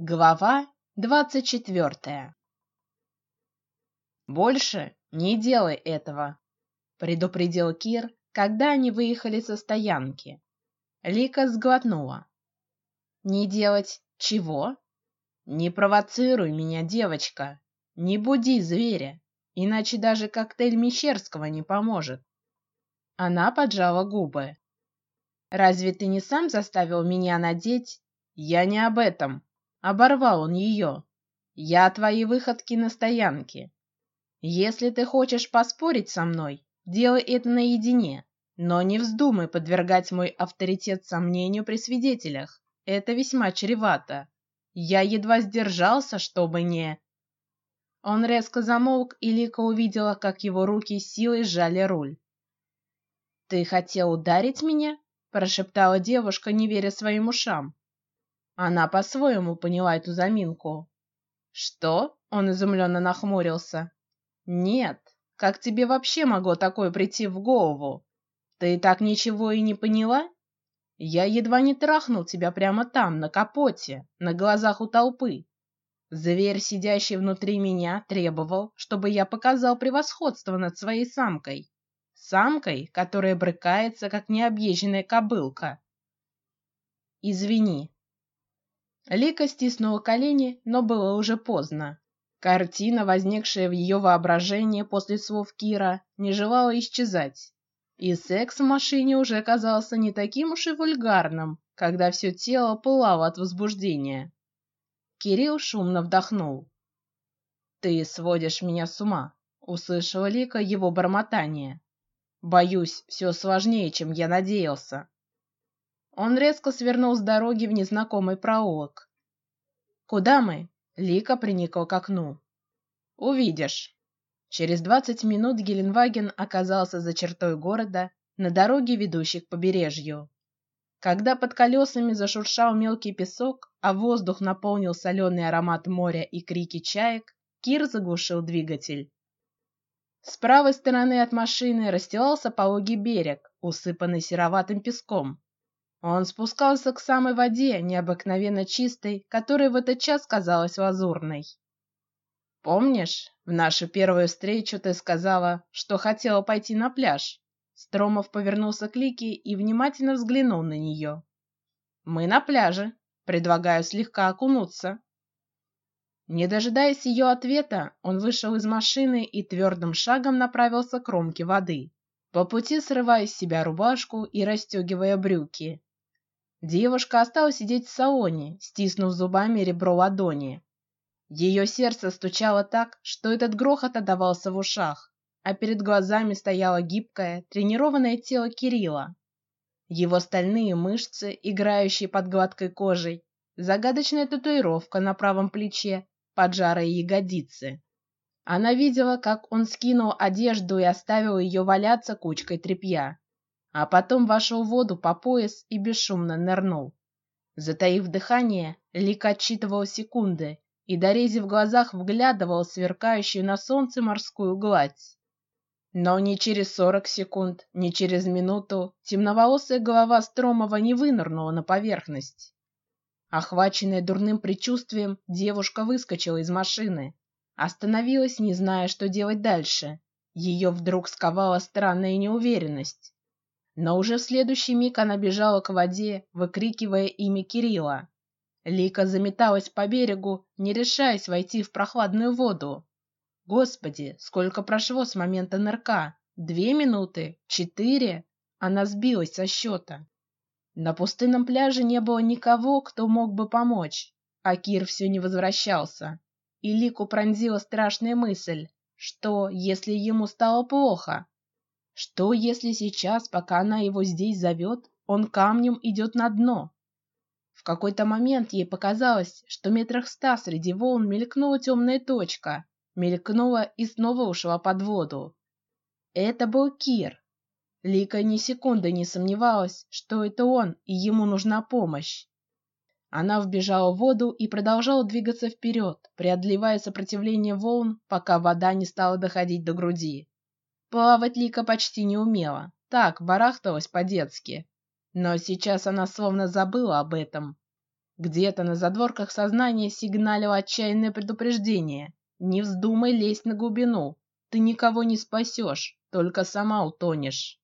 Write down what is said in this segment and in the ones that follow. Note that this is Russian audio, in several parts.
Глава двадцать четвертая. Больше не делай этого, предупредил Кир, когда они выехали со стоянки. Лика сглотнула. Не делать чего? Не провоцируй меня, девочка. Не буди зверя, иначе даже коктейль Мещерского не поможет. Она поджала губы. Разве ты не сам заставил меня надеть? Я не об этом, Оборвал он ее. Я твои выходки на стоянке. Если ты хочешь поспорить со мной, делай это наедине, но не вздумай подвергать мой авторитет сомнению при свидетелях. Это весьма чревато. Я едва сдержался, чтобы не. Он резко замолк, и Лика увидела, как его руки силой сжали руль. Ты хотел ударить меня? прошептала девушка, не веря своим ушам. Она по-своему поняла эту заминку. Что? Он изумленно нахмурился. Нет, как тебе вообще могло такое прийти в голову? Ты и так ничего и не поняла? Я едва не трахнул тебя прямо там, на капоте, на глазах у толпы. Зверь, сидящий внутри меня, требовал, чтобы я показал превосходство над своей самкой, самкой, которая брыкается, как необъезженная кобылка. Извини, Лика стиснула колени, но было уже поздно. Картина, возникшая в ее воображении после слов Кира, не желала исчезать, и секс в машине уже казался не таким уж и вульгарным, когда все тело пылало от возбуждения. Кирилл шумно вдохнул. Ты сводишь меня с ума, услышала Лика его бормотание. Боюсь, все сложнее, чем я надеялся. Он резко свернул с дороги в незнакомый проулок. Куда мы? Лика приникла к окну. Увидишь. Через двадцать минут Геленваген оказался за чертой города на дороге, ведущей к побережью. Когда под колесами зашуршал мелкий песок, а воздух наполнил соленый аромат моря и крики чаек, Кир заглушил двигатель. С правой стороны от машины расстилался пологий берег, усыпанный сероватым песком. Он спускался к самой воде, необыкновенно чистой, которая в этот час казалась лазурной. Помнишь, в нашу первую встречу ты сказала, что хотела пойти на пляж? Стромов повернулся к Лике и внимательно взглянул на нее. Мы на пляже. Предлагаю слегка окунуться. Не дожидаясь ее ответа, он вышел из машины и твердым шагом направился к кромке воды, по пути срывая с себя рубашку и расстегивая брюки. Девушка осталась сидеть в салоне, стиснув зубами ребро ладони. Ее сердце стучало так, что этот грохот отдавался в ушах, а перед глазами стояло гибкое, тренированное тело Кирилла, его стальные мышцы, играющие под гладкой кожей, загадочная татуировка на правом плече, поджарые ягодицы. Она видела, как он скинул одежду и оставил ее валяться кучкой тряпья а потом вошел в воду по пояс и бесшумно нырнул. Затаив дыхание, Лик отчитывал секунды и, дорези в глазах, вглядывал сверкающую на солнце морскую гладь. Но ни через сорок секунд, ни через минуту темноволосая голова Стромова не вынырнула на поверхность. Охваченная дурным предчувствием, девушка выскочила из машины, остановилась, не зная, что делать дальше. Ее вдруг сковала странная неуверенность. Но уже в следующий миг она бежала к воде, выкрикивая имя Кирилла. Лика заметалась по берегу, не решаясь войти в прохладную воду. Господи, сколько прошло с момента нырка? Две минуты? Четыре? Она сбилась со счета. На пустынном пляже не было никого, кто мог бы помочь, а Кир все не возвращался. И Лику пронзила страшная мысль: что, если ему стало плохо? Что, если сейчас, пока она его здесь зовет, он камнем идет на дно? В какой-то момент ей показалось, что метрах ста среди волн мелькнула темная точка, мелькнула и снова ушла под воду. Это был Кир. Лика ни секунды не сомневалась, что это он и ему нужна помощь. Она вбежала в воду и продолжала двигаться вперед, преодолевая сопротивление волн, пока вода не стала доходить до груди. Плавать Лика почти не умела, так барахталась по-детски, но сейчас она словно забыла об этом. Где-то на задворках сознания сигналило отчаянное предупреждение: не вздумай лезть на глубину, ты никого не спасешь, только сама утонешь.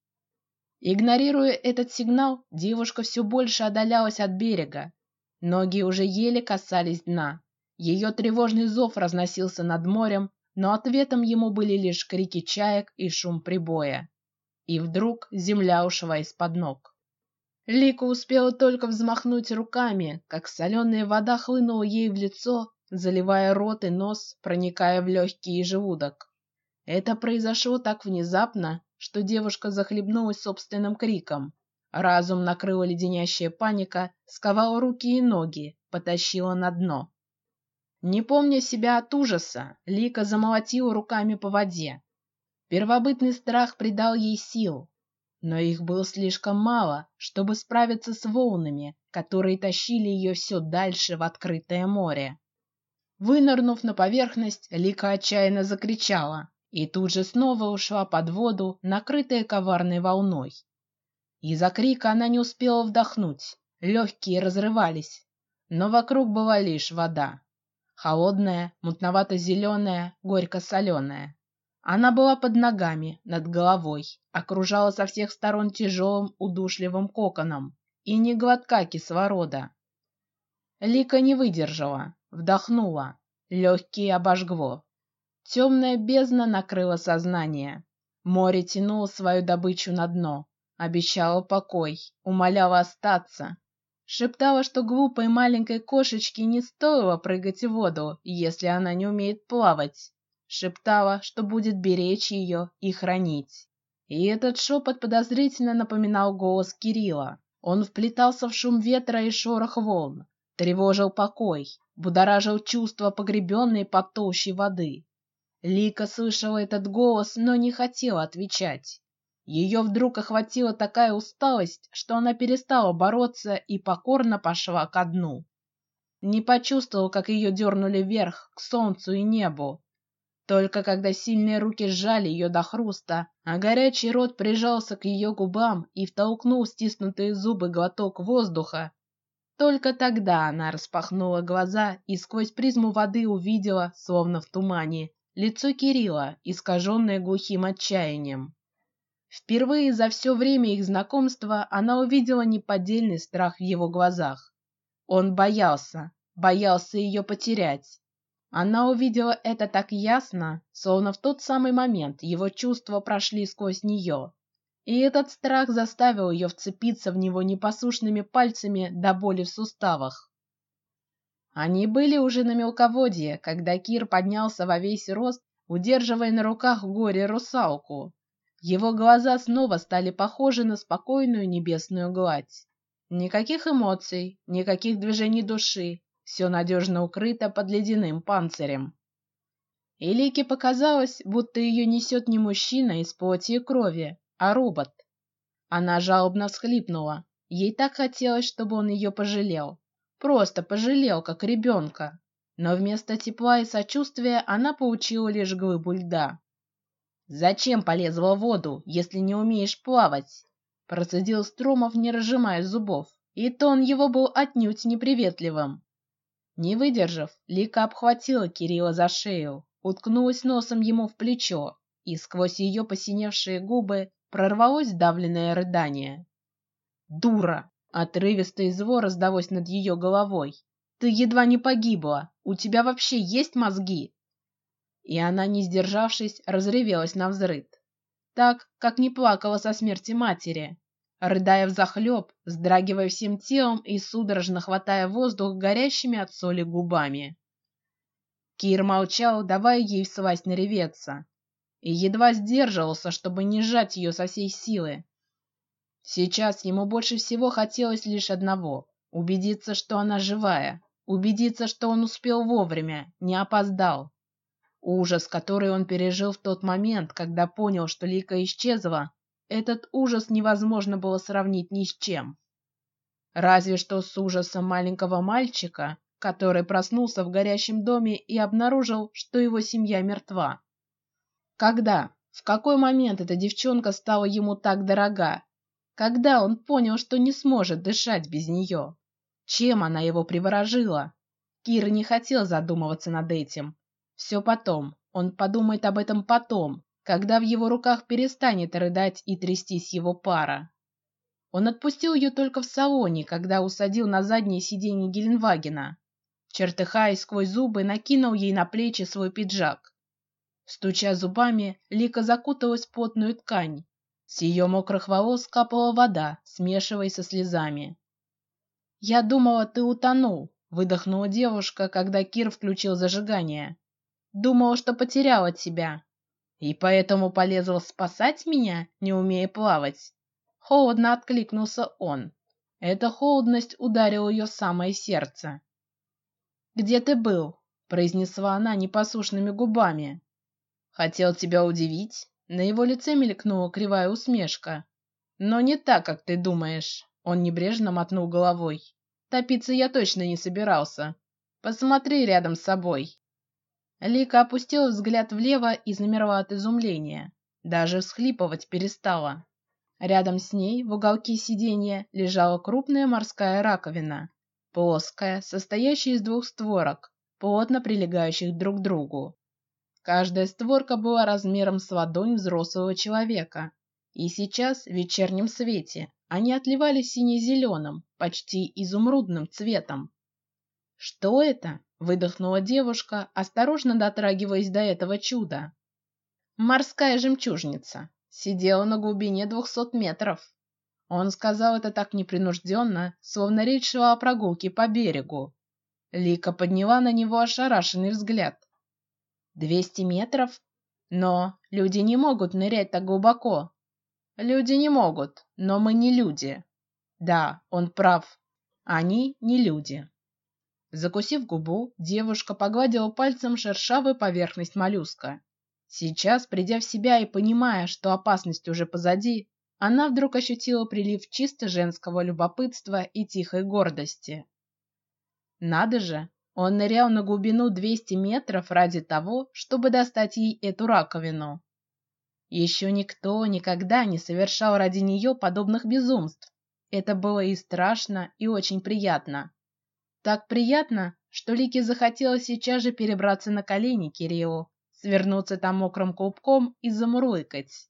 Игнорируя этот сигнал, девушка все больше отдалялась от берега. Ноги уже еле касались дна. Ее тревожный зов разносился над морем, но ответом ему были лишь крики чаек и шум прибоя. И вдруг земля ушла из-под ног. Лика успела только взмахнуть руками, как соленая вода хлынула ей в лицо, заливая рот и нос, проникая в легкие и желудок. Это произошло так внезапно, что девушка захлебнулась собственным криком. Разум накрыла леденящая паника, сковала руки и ноги, потащила на дно. Не помня себя от ужаса, Лика замолотила руками по воде. Первобытный страх придал ей сил, но их было слишком мало, чтобы справиться с волнами, которые тащили ее все дальше в открытое море. Вынырнув на поверхность, Лика отчаянно закричала и тут же снова ушла под воду, накрытая коварной волной. Из-за крика она не успела вдохнуть, легкие разрывались, но вокруг была лишь вода холодная, мутновато-зеленая, горько-соленая. Она была под ногами, над головой, окружала со всех сторон тяжелым, удушливым коконом и не глотка кислорода. Лика не выдержала, вдохнула, легкие обожгло. Темная бездна накрыла сознание. Море тянуло свою добычу на дно, обещало покой, умоляло остаться, Шептала, что глупой маленькой кошечке не стоило прыгать в воду, если она не умеет плавать. Шептала, что будет беречь ее и хранить. И этот шепот подозрительно напоминал голос Кирилла. Он вплетался в шум ветра и шорох волн, тревожил покой, будоражил чувства, погребенные под толщей воды. Лика слышала этот голос, но не хотела отвечать. Ее вдруг охватила такая усталость, что она перестала бороться и покорно пошла ко дну. Не почувствовала, как ее дернули вверх к солнцу и небу. Только когда сильные руки сжали ее до хруста, а горячий рот прижался к ее губам и втолкнул стиснутые зубы глоток воздуха, только тогда она распахнула глаза и сквозь призму воды увидела, словно в тумане, лицо Кирилла, искаженное глухим отчаянием. Впервые за все время их знакомства она увидела неподдельный страх в его глазах. Он боялся, боялся ее потерять. Она увидела это так ясно, словно в тот самый момент его чувства прошли сквозь нее, и этот страх заставил ее вцепиться в него непослушными пальцами до боли в суставах. Они были уже на мелководье, когда Кир поднялся во весь рост, удерживая на руках горе русалку. Его глаза снова стали похожи на спокойную небесную гладь. Никаких эмоций, никаких движений души, все надежно укрыто под ледяным панцирем. Элике показалось, будто ее несет не мужчина из плоти и крови, а робот. Она жалобно всхлипнула. Ей так хотелось, чтобы он ее пожалел, просто пожалел, как ребенка. Но вместо тепла и сочувствия она получила лишь глыбу льда. Зачем полезла в воду, если не умеешь плавать? Процедил Стромов, не разжимая зубов, и тон его был отнюдь неприветливым. Не выдержав, Лика обхватила Кирилла за шею, уткнулась носом ему в плечо, и сквозь ее посиневшие губы прорвалось давленное рыдание. Дура! Отрывистый звон раздалось над ее головой. Ты едва не погибла. У тебя вообще есть мозги? И она, не сдержавшись, разревелась на взрыд, так, как не плакала со смерти матери, рыдая в захлеб, вздрагивая всем телом и судорожно хватая воздух горящими от соли губами. Кир молчал, давая ей всласть нареветься, и едва сдерживался, чтобы не сжать ее со всей силы. Сейчас ему больше всего хотелось лишь одного: убедиться, что она живая, убедиться, что он успел вовремя, не опоздал. Ужас, который он пережил в тот момент, когда понял, что Лика исчезла, этот ужас невозможно было сравнить ни с чем. Разве что с ужасом маленького мальчика, который проснулся в горящем доме и обнаружил, что его семья мертва. Когда, в какой момент эта девчонка стала ему так дорога? Когда он понял, что не сможет дышать без нее? Чем она его приворожила? Кир не хотел задумываться над этим. Все потом. Он подумает об этом потом, когда в его руках перестанет рыдать и трястись его пара. Он отпустил ее только в салоне, когда усадил на заднее сиденье Геленвагена. Чертыхаясь сквозь зубы, накинул ей на плечи свой пиджак. Стуча зубами, Лика закуталась в плотную ткань. С ее мокрых волос капала вода, смешиваясь со слезами. Я думала, ты утонул, выдохнула девушка, когда Кир включил зажигание. Думала, что потеряла тебя, и поэтому полезла спасать меня, не умея плавать. Холодно откликнулся он. Эта холодность ударила ее самое сердце. Где ты был? произнесла она непослушными губами. Хотел тебя удивить. На его лице мелькнула кривая усмешка. Но не так, как ты думаешь. Он небрежно мотнул головой. Топиться я точно не собирался. Посмотри рядом с собой. Лика опустила взгляд влево и замерла от изумления. Даже всхлипывать перестала. Рядом с ней в уголке сиденья лежала крупная морская раковина, плоская, состоящая из двух створок, плотно прилегающих друг к другу. Каждая створка была размером с ладонь взрослого человека, и сейчас в вечернем свете они отливали сине-зеленым, почти изумрудным цветом. Что это? Выдохнула девушка, осторожно дотрагиваясь до этого чуда. Морская жемчужница сидела на глубине двухсот метров. Он сказал это так непринужденно, словно речь шла о прогулке по берегу. Лика подняла на него ошарашенный взгляд. Двести метров? Но люди не могут нырять так глубоко. Люди не могут, но мы не люди. Да, он прав. Они не люди. Закусив губу, девушка погладила пальцем шершавую поверхность моллюска. Сейчас, придя в себя и понимая, что опасность уже позади, она вдруг ощутила прилив чисто женского любопытства и тихой гордости. Надо же, он нырял на глубину 200 метров ради того, чтобы достать ей эту раковину. Еще никто никогда не совершал ради нее подобных безумств. Это было и страшно, и очень приятно. Так приятно, что Лике захотелось сейчас же перебраться на колени Кириллу, свернуться там мокрым клубком и замурлыкать.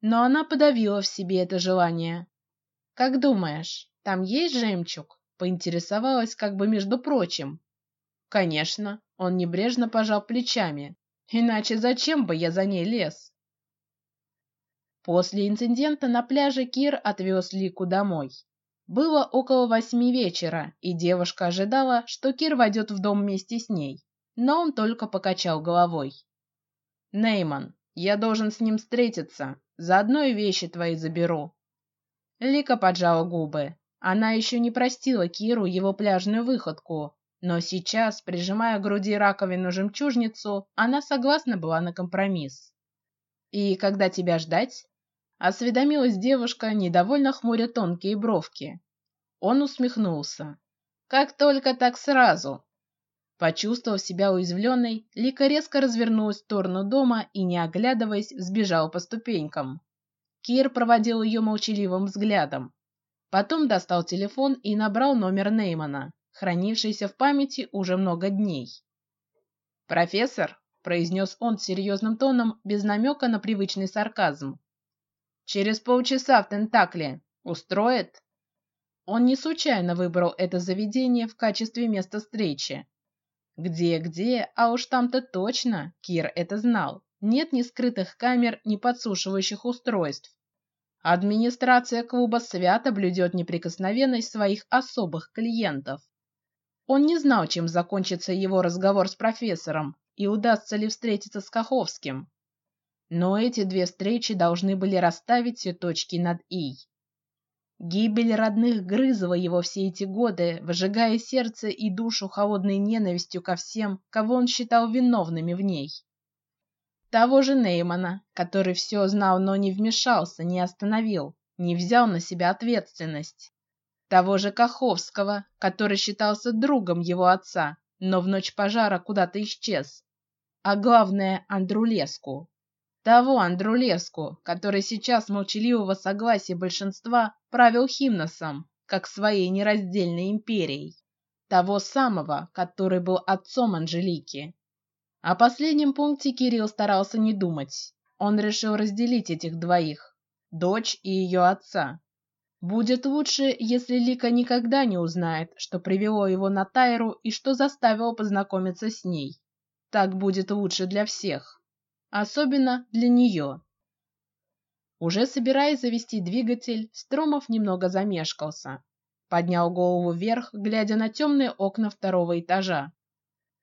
Но она подавила в себе это желание. Как думаешь, там есть жемчуг? Поинтересовалась как бы между прочим. Конечно, он небрежно пожал плечами. Иначе зачем бы я за ней лез? После инцидента на пляже Кир отвез Лику домой. Было около восьми вечера, и девушка ожидала, что Кир войдет в дом вместе с ней, но он только покачал головой. Нейман, я должен с ним встретиться, заодно и вещи твои заберу. Лика поджала губы. Она еще не простила Киру его пляжную выходку, но сейчас, прижимая к груди раковину жемчужницу, она согласна была на компромисс. И когда тебя ждать? Осведомилась девушка, недовольно хмуря тонкие бровки. Он усмехнулся. Как только так сразу. Почувствовав себя уязвленной, Лика резко развернулась в сторону дома и, не оглядываясь, сбежала по ступенькам. Кир проводил ее молчаливым взглядом. Потом достал телефон и набрал номер Неймана хранившийся в памяти уже много дней. Профессор, произнес он серьезным тоном, без намека на привычный сарказм. Через полчаса в Тентакле устроит? Он не случайно выбрал это заведение в качестве места встречи. Где, где, а уж там-то точно, Кир это знал. Нет ни скрытых камер, ни подсушивающих устройств. Администрация клуба свято блюдет неприкосновенность своих особых клиентов. Он не знал, чем закончится его разговор с профессором и удастся ли встретиться с Каховским. Но эти две встречи должны были расставить все точки над и. Гибель родных грызла его все эти годы, выжигая сердце и душу холодной ненавистью ко всем, кого он считал виновными в ней. Того же Неймана, который все знал, но не вмешался, не остановил, не взял на себя ответственность того же Каховского, который считался другом его отца, но в ночь пожара куда-то исчез. А главное Андрулеску, того Андрулеску, который сейчас молчаливого согласия большинства правил Химносом, как своей нераздельной империей, того самого, который был отцом Анжелики. О последнем пункте Кирилл старался не думать. Он решил разделить этих двоих, дочь и ее отца. Будет лучше, если Лика никогда не узнает, что привело его на Тайру и что заставило познакомиться с ней. Так будет лучше для всех, особенно для нее. Уже собираясь завести двигатель, Стромов немного замешкался, поднял голову вверх, глядя на темные окна второго этажа.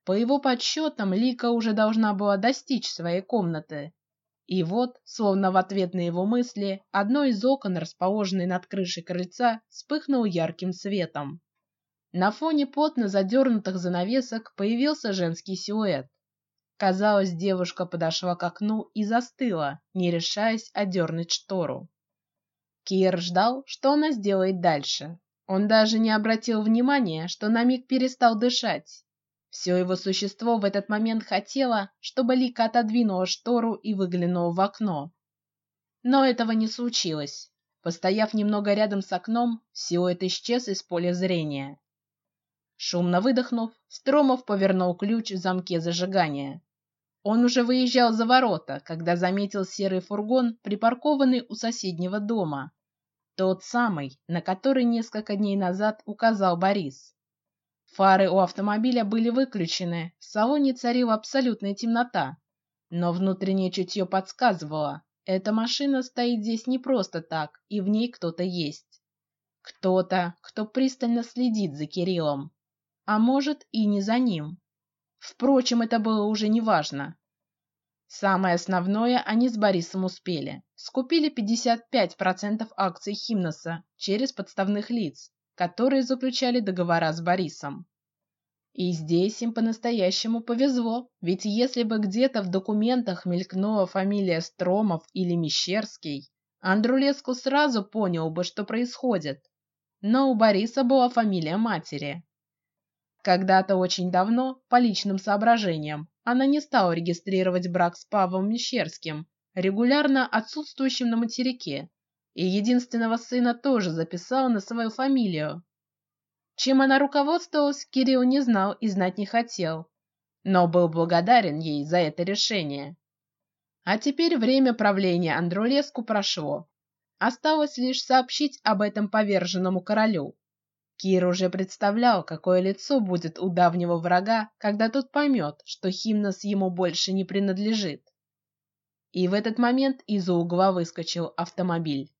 По его подсчетам, Лика уже должна была достичь своей комнаты. И вот, словно в ответ на его мысли, одно из окон, расположенное над крышей крыльца, вспыхнуло ярким светом. На фоне плотно задернутых занавесок появился женский силуэт. Казалось, девушка подошла к окну и застыла, не решаясь одернуть штору. Кир ждал, что она сделает дальше. Он даже не обратил внимания, что на миг перестал дышать. Все его существо в этот момент хотело, чтобы Лика отодвинула штору и выглянула в окно. Но этого не случилось. Постояв немного рядом с окном, силуэт исчез из поля зрения. Шумно выдохнув, Стромов повернул ключ в замке зажигания. Он уже выезжал за ворота, когда заметил серый фургон, припаркованный у соседнего дома, тот самый, на который несколько дней назад указал Борис. Фары у автомобиля были выключены, в салоне царила абсолютная темнота, но внутреннее чутье подсказывало, эта машина стоит здесь не просто так, и в ней кто-то есть, кто-то, кто пристально следит за Кириллом, а может и не за ним. Впрочем, это было уже не важно. Самое основное они с Борисом успели. Скупили 55% акций Химноса через подставных лиц, которые заключали договора с Борисом. И здесь им по-настоящему повезло, ведь если бы где-то в документах мелькнула фамилия Стромов или Мещерский, Андрулеску сразу понял бы, что происходит. Но у Бориса была фамилия матери. Когда-то очень давно, по личным соображениям, она не стала регистрировать брак с Павлом Мещерским, регулярно отсутствующим на материке, и единственного сына тоже записала на свою фамилию. Чем она руководствовалась, Кирилл не знал и знать не хотел, но был благодарен ей за это решение. А теперь время правления Андрулеску прошло. Осталось лишь сообщить об этом поверженному королю. Кир уже представлял, какое лицо будет у давнего врага, когда тот поймет, что Химнос ему больше не принадлежит. И в этот момент из-за угла выскочил автомобиль.